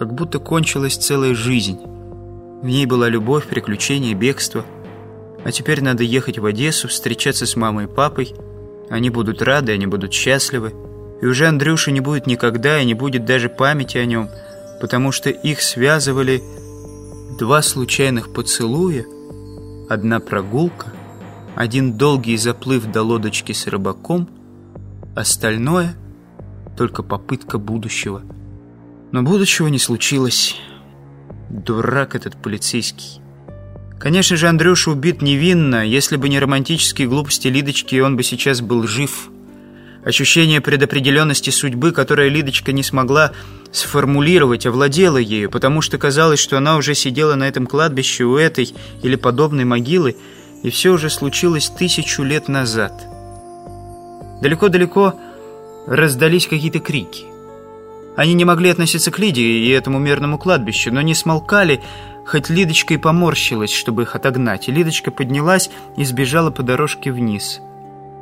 как будто кончилась целая жизнь. В ней была любовь, приключения, бегство. А теперь надо ехать в Одессу, встречаться с мамой и папой. Они будут рады, они будут счастливы. И уже Андрюша не будет никогда, и не будет даже памяти о нем, потому что их связывали два случайных поцелуя, одна прогулка, один долгий заплыв до лодочки с рыбаком, остальное — только попытка будущего. Но будущего не случилось. Дурак этот полицейский. Конечно же, Андрюша убит невинно. Если бы не романтические глупости Лидочки, он бы сейчас был жив. Ощущение предопределенности судьбы, которое Лидочка не смогла сформулировать, овладело ею, потому что казалось, что она уже сидела на этом кладбище у этой или подобной могилы, и все уже случилось тысячу лет назад. Далеко-далеко раздались какие-то крики. Они не могли относиться к Лиде и этому мирному кладбищу, но не смолкали, хоть Лидочка и поморщилась, чтобы их отогнать. И Лидочка поднялась и сбежала по дорожке вниз.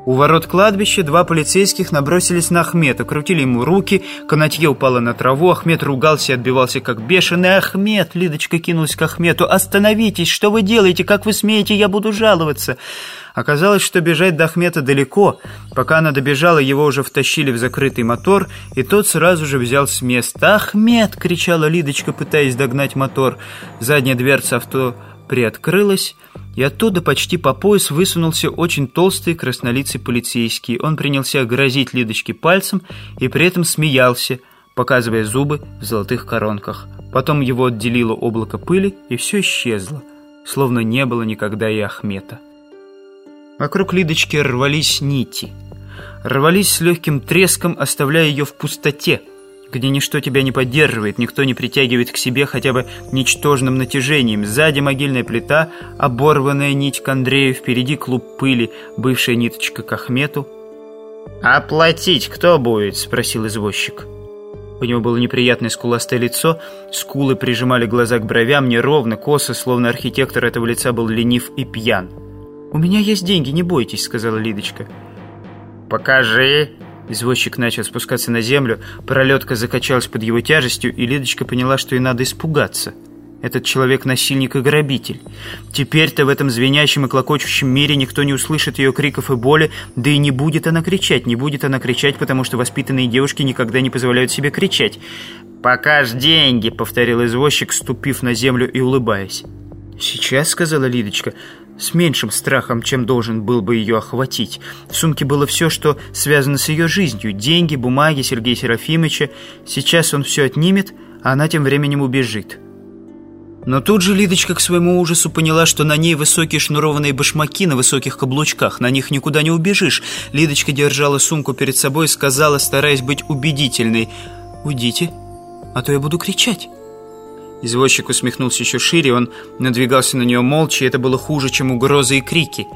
У ворот кладбища два полицейских набросились на Ахмета, крутили ему руки, канатье упало на траву, Ахмед ругался и отбивался как бешеный. «Ахмед!» — Лидочка кинулась к Ахмету. «Остановитесь! Что вы делаете? Как вы смеете? Я буду жаловаться!» Оказалось, что бежать до Ахмета далеко. Пока она добежала, его уже втащили в закрытый мотор, и тот сразу же взял с места. «Ахмед!» — кричала Лидочка, пытаясь догнать мотор. Задняя дверца авто приоткрылась, и оттуда почти по пояс высунулся очень толстый краснолицый полицейский. Он принялся грозить Лидочке пальцем и при этом смеялся, показывая зубы в золотых коронках. Потом его отделило облако пыли, и все исчезло, словно не было никогда и Ахмета. Вокруг Лидочки рвались нити. Рвались с легким треском, оставляя ее в пустоте – где ничто тебя не поддерживает, никто не притягивает к себе хотя бы ничтожным натяжением. Сзади могильная плита, оборванная нить к Андрею, впереди клуб пыли, бывшая ниточка к Ахмету. «Оплатить кто будет?» – спросил извозчик. У него было неприятное скуластое лицо, скулы прижимали глаза к бровям неровно, косо, словно архитектор этого лица был ленив и пьян. «У меня есть деньги, не бойтесь», – сказала Лидочка. «Покажи», Извозчик начал спускаться на землю, пролетка закачалась под его тяжестью, и Лидочка поняла, что ей надо испугаться. Этот человек насильник и грабитель. Теперь-то в этом звенящем и клокочущем мире никто не услышит ее криков и боли, да и не будет она кричать, не будет она кричать, потому что воспитанные девушки никогда не позволяют себе кричать. «Покаж деньги», — повторил извозчик, ступив на землю и улыбаясь. «Сейчас», — сказала Лидочка, с меньшим страхом, чем должен был бы ее охватить. В сумке было все, что связано с ее жизнью. Деньги, бумаги Сергея Серафимовича. Сейчас он все отнимет, а она тем временем убежит. Но тут же Лидочка к своему ужасу поняла, что на ней высокие шнурованные башмаки на высоких каблучках. На них никуда не убежишь. Лидочка держала сумку перед собой и сказала, стараясь быть убедительной, «Уйдите, а то я буду кричать». Извозчик усмехнулся еще шире, он надвигался на нее молча, и это было хуже, чем угрозы и крики.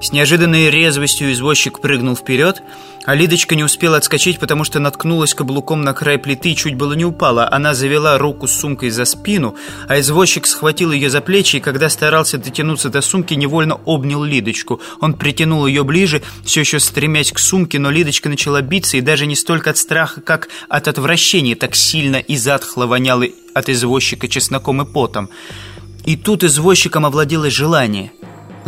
С неожиданной резвостью извозчик прыгнул вперед, а Лидочка не успела отскочить, потому что наткнулась каблуком на край плиты и чуть было не упала. Она завела руку с сумкой за спину, а извозчик схватил ее за плечи, и когда старался дотянуться до сумки, невольно обнял Лидочку. Он притянул ее ближе, все еще стремясь к сумке, но Лидочка начала биться, и даже не столько от страха, как от отвращения, так сильно и затхло воняло от извозчика чесноком и потом. И тут извозчиком овладело желание –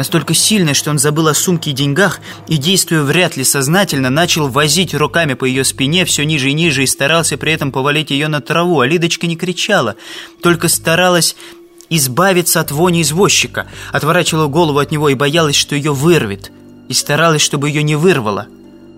Настолько сильное, что он забыл о сумке и деньгах и, действуя вряд ли сознательно, начал возить руками по ее спине все ниже и ниже и старался при этом повалить ее на траву. А Лидочка не кричала, только старалась избавиться от вони извозчика, отворачивала голову от него и боялась, что ее вырвет, и старалась, чтобы ее не вырвало.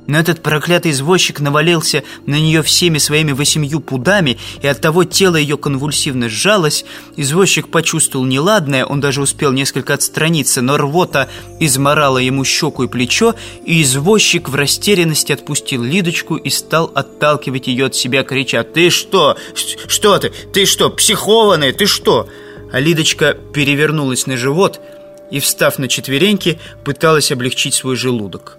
Но этот проклятый извозчик навалился на нее всеми своими восемью пудами, и от того тело ее конвульсивно сжалось. Извозчик почувствовал неладное, он даже успел несколько отстраниться, но рвота изморала ему щеку и плечо, и извозчик в растерянности отпустил Лидочку и стал отталкивать ее от себя, крича «Ты что? Что ты? Ты что, психованная? Ты что?» А Лидочка перевернулась на живот и, встав на четвереньки, пыталась облегчить свой желудок.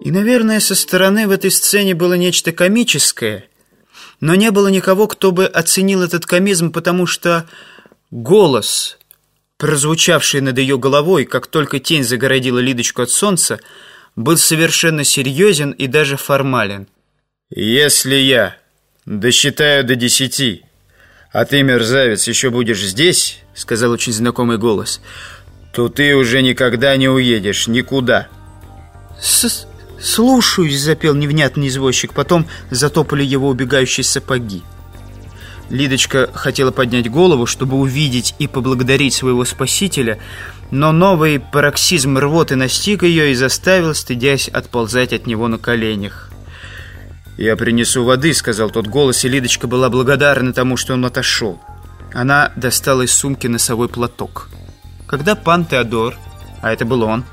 И, наверное, со стороны в этой сцене было нечто комическое, но не было никого, кто бы оценил этот комизм, потому что голос, прозвучавший над ее головой, как только тень загородила Лидочку от солнца, был совершенно серьезен и даже формален. «Если я досчитаю до десяти, «А ты, мерзавец, еще будешь здесь?» — сказал очень знакомый голос. «То ты уже никогда не уедешь, никуда». С «Слушаюсь», — запел невнятный извозчик. Потом затопали его убегающие сапоги. Лидочка хотела поднять голову, чтобы увидеть и поблагодарить своего спасителя, но новый пароксизм рвоты настиг ее и заставил, стыдясь, отползать от него на коленях. «Я принесу воды», — сказал тот голос, и Лидочка была благодарна тому, что он отошел. Она достала из сумки носовой платок. Когда пан Теодор, а это был он,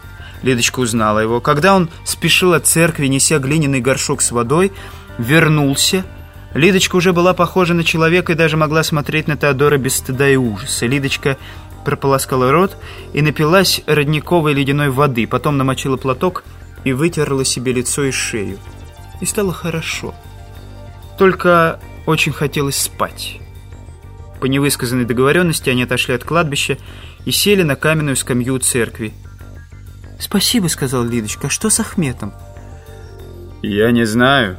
Лидочка узнала его, когда он спешил от церкви, неся глиняный горшок с водой, вернулся, Лидочка уже была похожа на человека и даже могла смотреть на Теодора без стыда и ужаса. Лидочка прополоскала рот и напилась родниковой ледяной воды, потом намочила платок и вытерла себе лицо и шею и стало хорошо. Только очень хотелось спать. По невысказанной договоренности они отошли от кладбища и сели на каменную скамью церкви. «Спасибо», — сказал Лидочка. «А что с Ахметом?» «Я не знаю.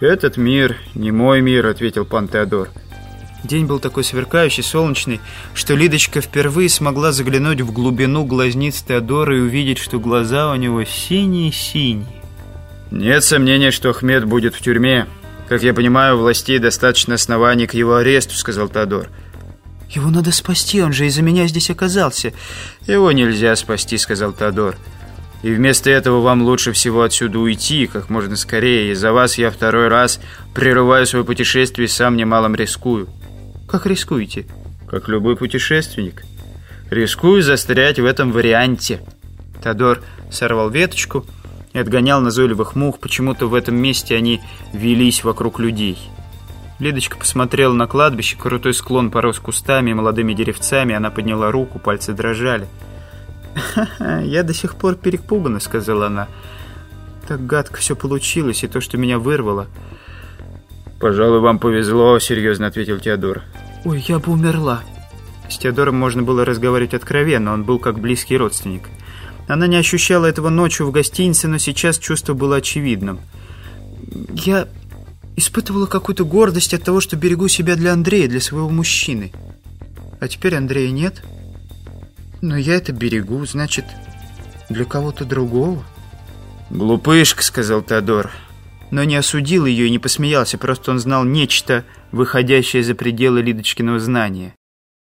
Этот мир не мой мир», — ответил пан Теодор. День был такой сверкающий, солнечный, что Лидочка впервые смогла заглянуть в глубину глазниц Теодора и увидеть, что глаза у него синие-синие. «Нет сомнения, что Ахмед будет в тюрьме. Как я понимаю, у властей достаточно оснований к его аресту», — сказал Тодор. «Его надо спасти, он же из-за меня здесь оказался». «Его нельзя спасти», — сказал Тодор. «И вместо этого вам лучше всего отсюда уйти, как можно скорее. Из-за вас я второй раз прерываю свое путешествие и сам немалом рискую». «Как рискуете?» «Как любой путешественник. Рискую застрять в этом варианте». Тодор сорвал веточку и отгонял назойливых мух. Почему-то в этом месте они велись вокруг людей. Лидочка посмотрела на кладбище, крутой склон порос кустами и молодыми деревцами. Она подняла руку, пальцы дрожали. «Ха-ха, я до сих пор перепугана», — сказала она. «Так гадко все получилось, и то, что меня вырвало». «Пожалуй, вам повезло», — серьезно ответил Теодор. «Ой, я бы умерла». С Теодором можно было разговаривать откровенно, он был как близкий родственник. Она не ощущала этого ночью в гостинице, но сейчас чувство было очевидным. «Я испытывала какую-то гордость от того, что берегу себя для Андрея, для своего мужчины. А теперь Андрея нет. Но я это берегу, значит, для кого-то другого». «Глупышка», — сказал Теодор. Но не осудил ее и не посмеялся, просто он знал нечто, выходящее за пределы Лидочкиного знания.